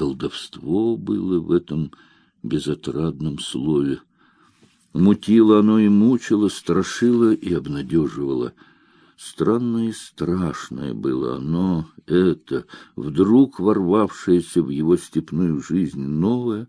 колдовство было в этом безотрадном слове. Мутило оно и мучило, страшило и обнадеживало. Странное и страшное было оно, это, вдруг ворвавшееся в его степную жизнь новое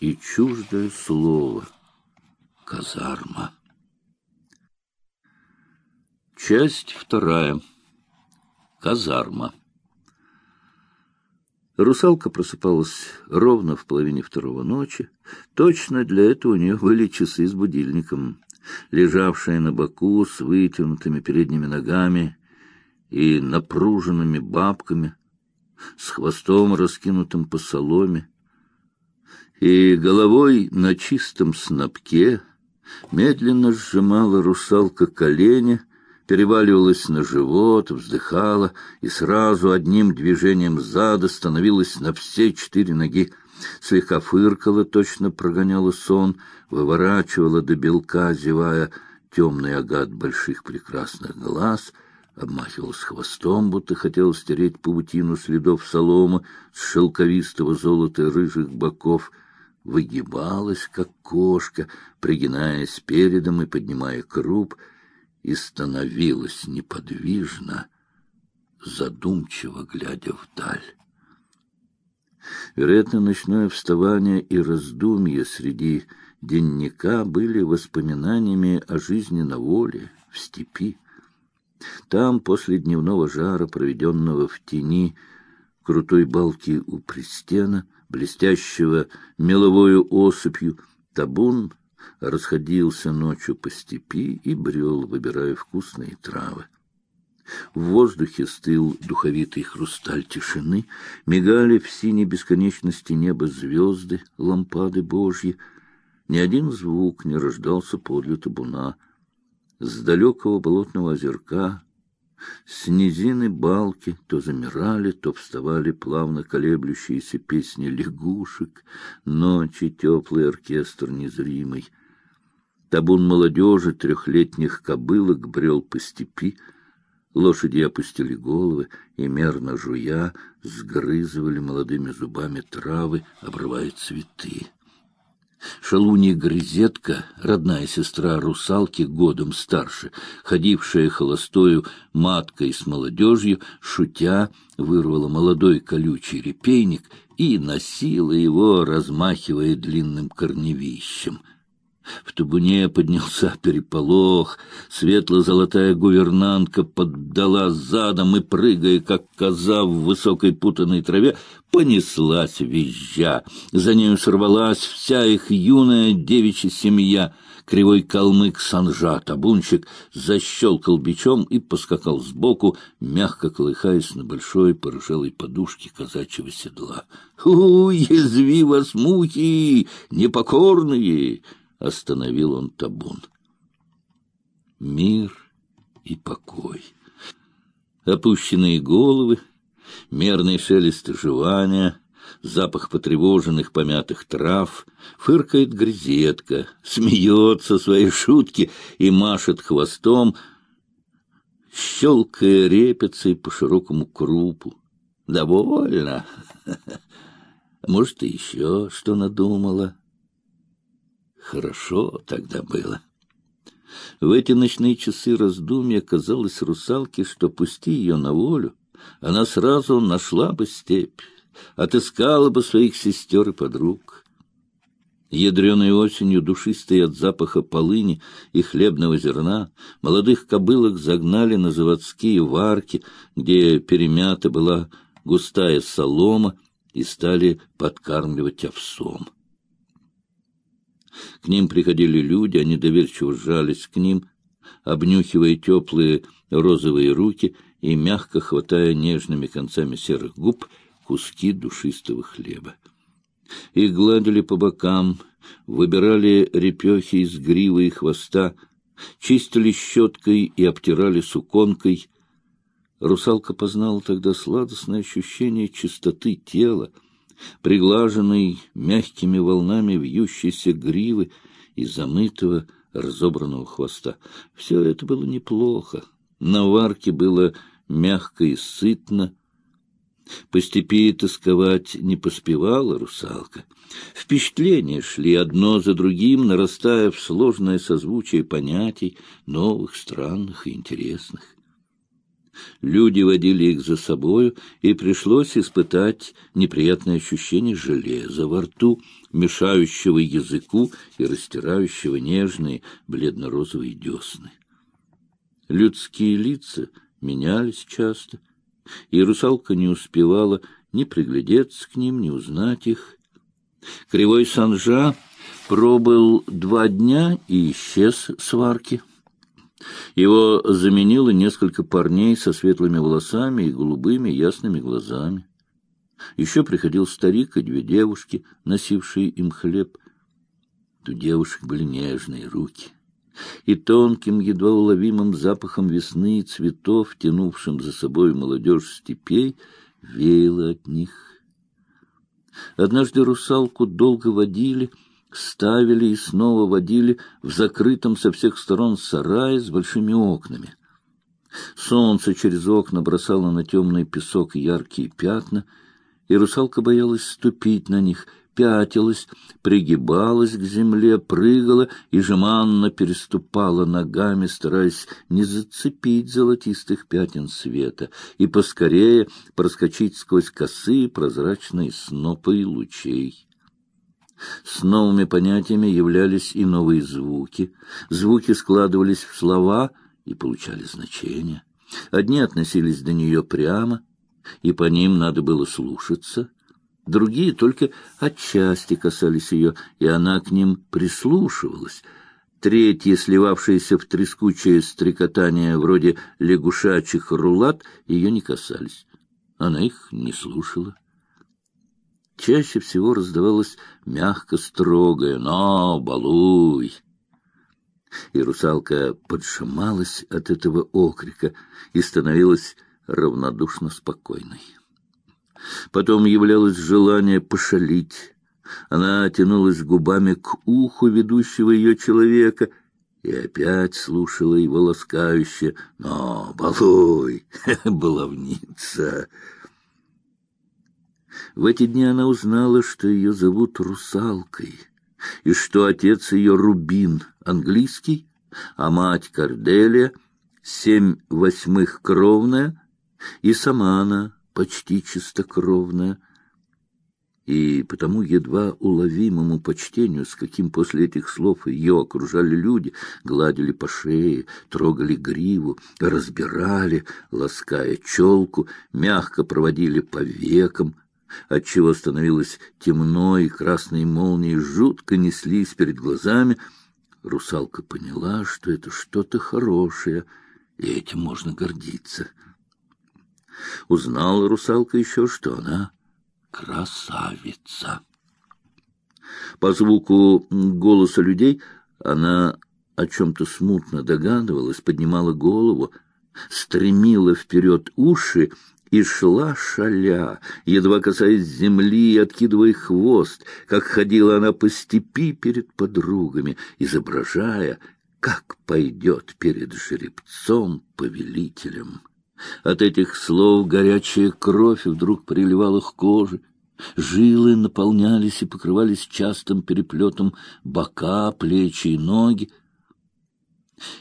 и чуждое слово — казарма. Часть вторая. Казарма. Русалка просыпалась ровно в половине второго ночи. Точно для этого у нее были часы с будильником. Лежавшая на боку с вытянутыми передними ногами и напруженными бабками, с хвостом раскинутым по соломе, и головой на чистом снопке медленно сжимала русалка колени, переваливалась на живот, вздыхала и сразу одним движением зада становилась на все четыре ноги, слегка фыркала, точно прогоняла сон, выворачивала до белка, зевая. Темный агат больших прекрасных глаз, обмахивалась хвостом, будто хотела стереть паутину следов соломы с шелковистого золота рыжих боков, выгибалась, как кошка, пригинаясь передом и поднимая круп — и становилась неподвижно, задумчиво глядя вдаль. Вероятно, ночное вставание и раздумье среди денника были воспоминаниями о жизни на воле, в степи. Там, после дневного жара, проведенного в тени крутой балки у пристена, блестящего меловою осыпью, табун расходился ночью по степи и брел, выбирая вкусные травы. В воздухе стыл духовитый хрусталь тишины, мигали в синей бесконечности неба звезды, лампады Божьи. Ни один звук не рождался подле табуна. С далекого болотного озерка, с низины балки то замирали, то вставали плавно колеблющиеся песни лягушек, ночи теплый оркестр незримый. Табун молодежи трехлетних кобылок брел по степи, лошади опустили головы и, мерно жуя, сгрызывали молодыми зубами травы, обрывая цветы. Шалунья Грызетка, родная сестра русалки, годом старше, ходившая холостою маткой с молодежью, шутя, вырвала молодой колючий репейник и носила его, размахивая длинным корневищем — в табуне поднялся переполох, светло-золотая гувернантка поддала задом и, прыгая, как коза в высокой путанной траве, понеслась визжа. За нею сорвалась вся их юная девичья семья. Кривой калмык Санжа, табунщик, защелкал бичом и поскакал сбоку, мягко колыхаясь на большой порыжелой подушке казачьего седла. «Уязви вас, мухи, непокорные!» Остановил он табун. Мир и покой. Опущенные головы, мерный шелест жевания, запах потревоженных помятых трав, фыркает грезетка, смеется своей шутки и машет хвостом, щелкая репицей по широкому крупу. Довольно. Может, и еще что надумала. Хорошо тогда было. В эти ночные часы раздумья казалось русалке, что пусти ее на волю, она сразу нашла бы степь, отыскала бы своих сестер и подруг. Ядреной осенью, душистой от запаха полыни и хлебного зерна, молодых кобылок загнали на заводские варки, где перемята была густая солома, и стали подкармливать овсом. К ним приходили люди, они доверчиво сжались к ним, обнюхивая теплые розовые руки и мягко хватая нежными концами серых губ куски душистого хлеба. Их гладили по бокам, выбирали репехи из гривы и хвоста, чистили щеткой и обтирали суконкой. Русалка познала тогда сладостное ощущение чистоты тела, приглаженный мягкими волнами вьющейся гривы и замытого разобранного хвоста. Все это было неплохо. На варке было мягко и сытно. По степи тосковать не поспевала русалка. Впечатления шли одно за другим, нарастая в сложное созвучие понятий, новых, странных и интересных. Люди водили их за собою, и пришлось испытать неприятное ощущение железа во рту, мешающего языку и растирающего нежные бледно-розовые десны. Людские лица менялись часто, и русалка не успевала ни приглядеться к ним, ни узнать их. Кривой Санжа пробыл два дня и исчез с варки. Его заменило несколько парней со светлыми волосами и голубыми ясными глазами. Еще приходил старик и две девушки, носившие им хлеб. У девушек были нежные руки, и тонким, едва уловимым запахом весны и цветов, тянувшим за собой молодежь степей, веяло от них. Однажды русалку долго водили, ставили и снова водили в закрытом со всех сторон сарае с большими окнами. Солнце через окна бросало на темный песок яркие пятна, и русалка боялась ступить на них — пятилась, пригибалась к земле, прыгала и жеманно переступала ногами, стараясь не зацепить золотистых пятен света и поскорее проскочить сквозь косые прозрачные снопы лучей. С новыми понятиями являлись и новые звуки. Звуки складывались в слова и получали значение. Одни относились до нее прямо, и по ним надо было слушаться — Другие только отчасти касались ее, и она к ним прислушивалась. Третьи, сливавшиеся в трескучее стрекотание вроде лягушачьих рулат, ее не касались. Она их не слушала. Чаще всего раздавалось мягко строгое «Но, балуй!» И русалка поджималась от этого окрика и становилась равнодушно спокойной. Потом являлось желание пошалить. Она тянулась губами к уху ведущего ее человека и опять слушала его ласкающе. «Но, балуй, баловница!» В эти дни она узнала, что ее зовут Русалкой, и что отец ее Рубин, английский, а мать Корделия, семь восьмых кровная, и сама она почти чистокровная, и потому едва уловимому почтению, с каким после этих слов ее окружали люди, гладили по шее, трогали гриву, разбирали, лаская челку, мягко проводили по векам, отчего становилось темно, и красные молнии жутко неслись перед глазами, русалка поняла, что это что-то хорошее, и этим можно гордиться. Узнала русалка еще, что она красавица. По звуку голоса людей она о чем-то смутно догадывалась, поднимала голову, стремила вперед уши и шла шаля, едва касаясь земли и откидывая хвост, как ходила она по степи перед подругами, изображая, как пойдет перед жеребцом-повелителем. От этих слов горячая кровь вдруг приливала к коже. Жилы наполнялись и покрывались частым переплетом бока, плечи и ноги.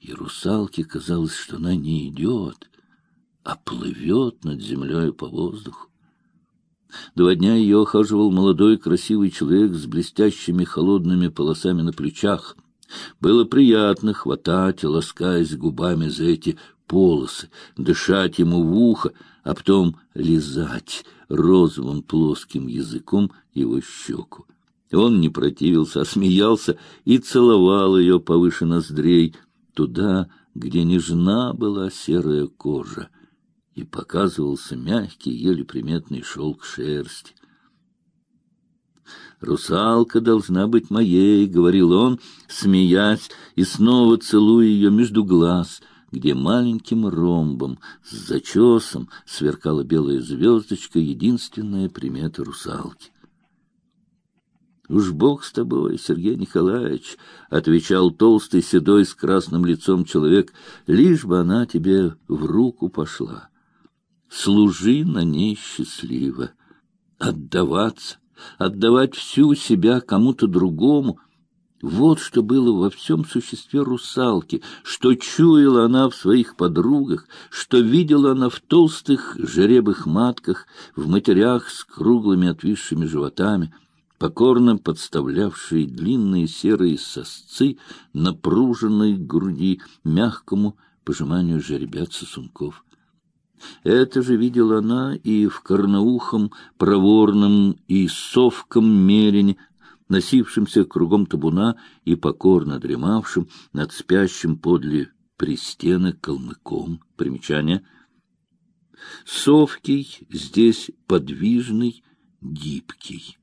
И русалке казалось, что она не идет, а плывет над землей по воздуху. Два дня ее охаживал молодой красивый человек с блестящими холодными полосами на плечах. Было приятно хватать, ласкаясь губами за эти полосы, дышать ему в ухо, а потом лизать розовым плоским языком его щеку. Он не противился, а смеялся и целовал ее повыше ноздрей, туда, где нежна была серая кожа, и показывался мягкий, еле приметный шелк шерсти. «Русалка должна быть моей», — говорил он, смеясь и снова целуя ее между глаз — где маленьким ромбом с зачесом сверкала белая звездочка, единственная примета русалки. «Уж бог с тобой, Сергей Николаевич!» — отвечал толстый, седой, с красным лицом человек, — «лишь бы она тебе в руку пошла. Служи на ней счастливо. Отдаваться, отдавать всю себя кому-то другому — вот что было во всем существе русалки, что чуяла она в своих подругах, что видела она в толстых жеребых матках, в матерях с круглыми отвисшими животами, покорно подставлявшие длинные серые сосцы напруженной груди мягкому пожиманию жеребят сосунков. Это же видела она и в корноухом, проворном и совком мерине, носившимся кругом табуна и покорно дремавшим над спящим подле пристены калмыком. Примечание. Совкий здесь подвижный, гибкий.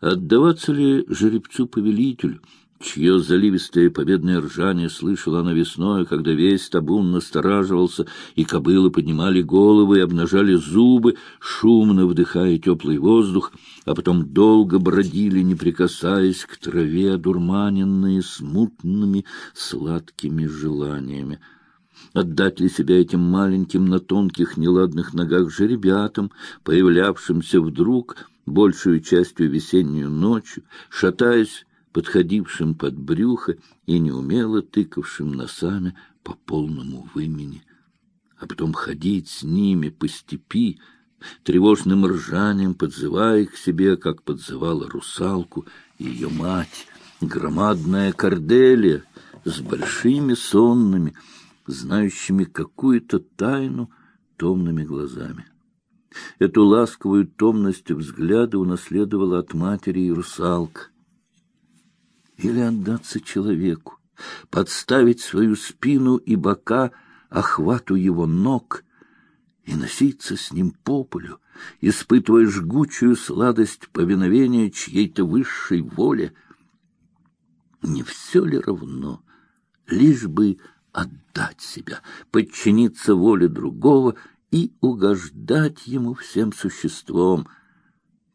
Отдаваться ли жеребцу-повелителю — чье заливистое победное ржание слышала она весной, когда весь табун настораживался, и кобылы поднимали головы и обнажали зубы, шумно вдыхая теплый воздух, а потом долго бродили, не прикасаясь к траве, одурманенные смутными сладкими желаниями. Отдать ли себя этим маленьким на тонких неладных ногах жеребятам, появлявшимся вдруг большую частью весеннюю ночью, шатаясь подходившим под брюхо и неумело тыкавшим носами по полному вымени, а потом ходить с ними по степи, тревожным ржанием подзывая к себе, как подзывала русалку ее мать, громадная корделия с большими сонными, знающими какую-то тайну томными глазами. Эту ласковую томность взгляда унаследовала от матери и русалка или отдаться человеку, подставить свою спину и бока охвату его ног и носиться с ним по полю, испытывая жгучую сладость повиновения чьей-то высшей воле. Не все ли равно, лишь бы отдать себя, подчиниться воле другого и угождать ему всем существом.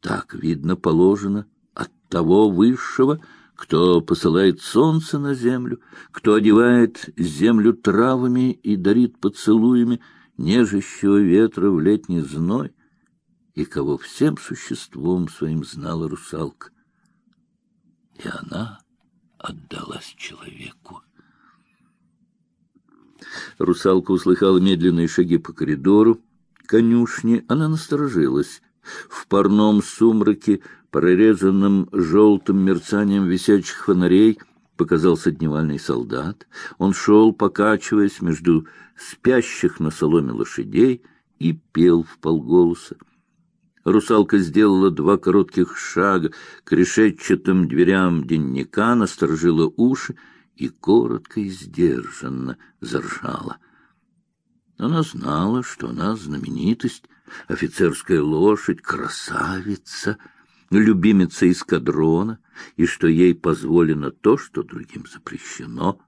Так, видно, положено от того высшего, кто посылает солнце на землю, кто одевает землю травами и дарит поцелуями нежащего ветра в летний зной, и кого всем существом своим знала русалка. И она отдалась человеку. Русалка услыхала медленные шаги по коридору конюшни. Она насторожилась. В парном сумраке прорезанным желтым мерцанием висячих фонарей показался дневальный солдат. Он шел, покачиваясь между спящих на соломе лошадей, и пел в полголоса. Русалка сделала два коротких шага к решетчатым дверям денника, насторожила уши и коротко и сдержанно заржала. Она знала, что она знаменитость, офицерская лошадь, красавица — любимица эскадрона, и что ей позволено то, что другим запрещено —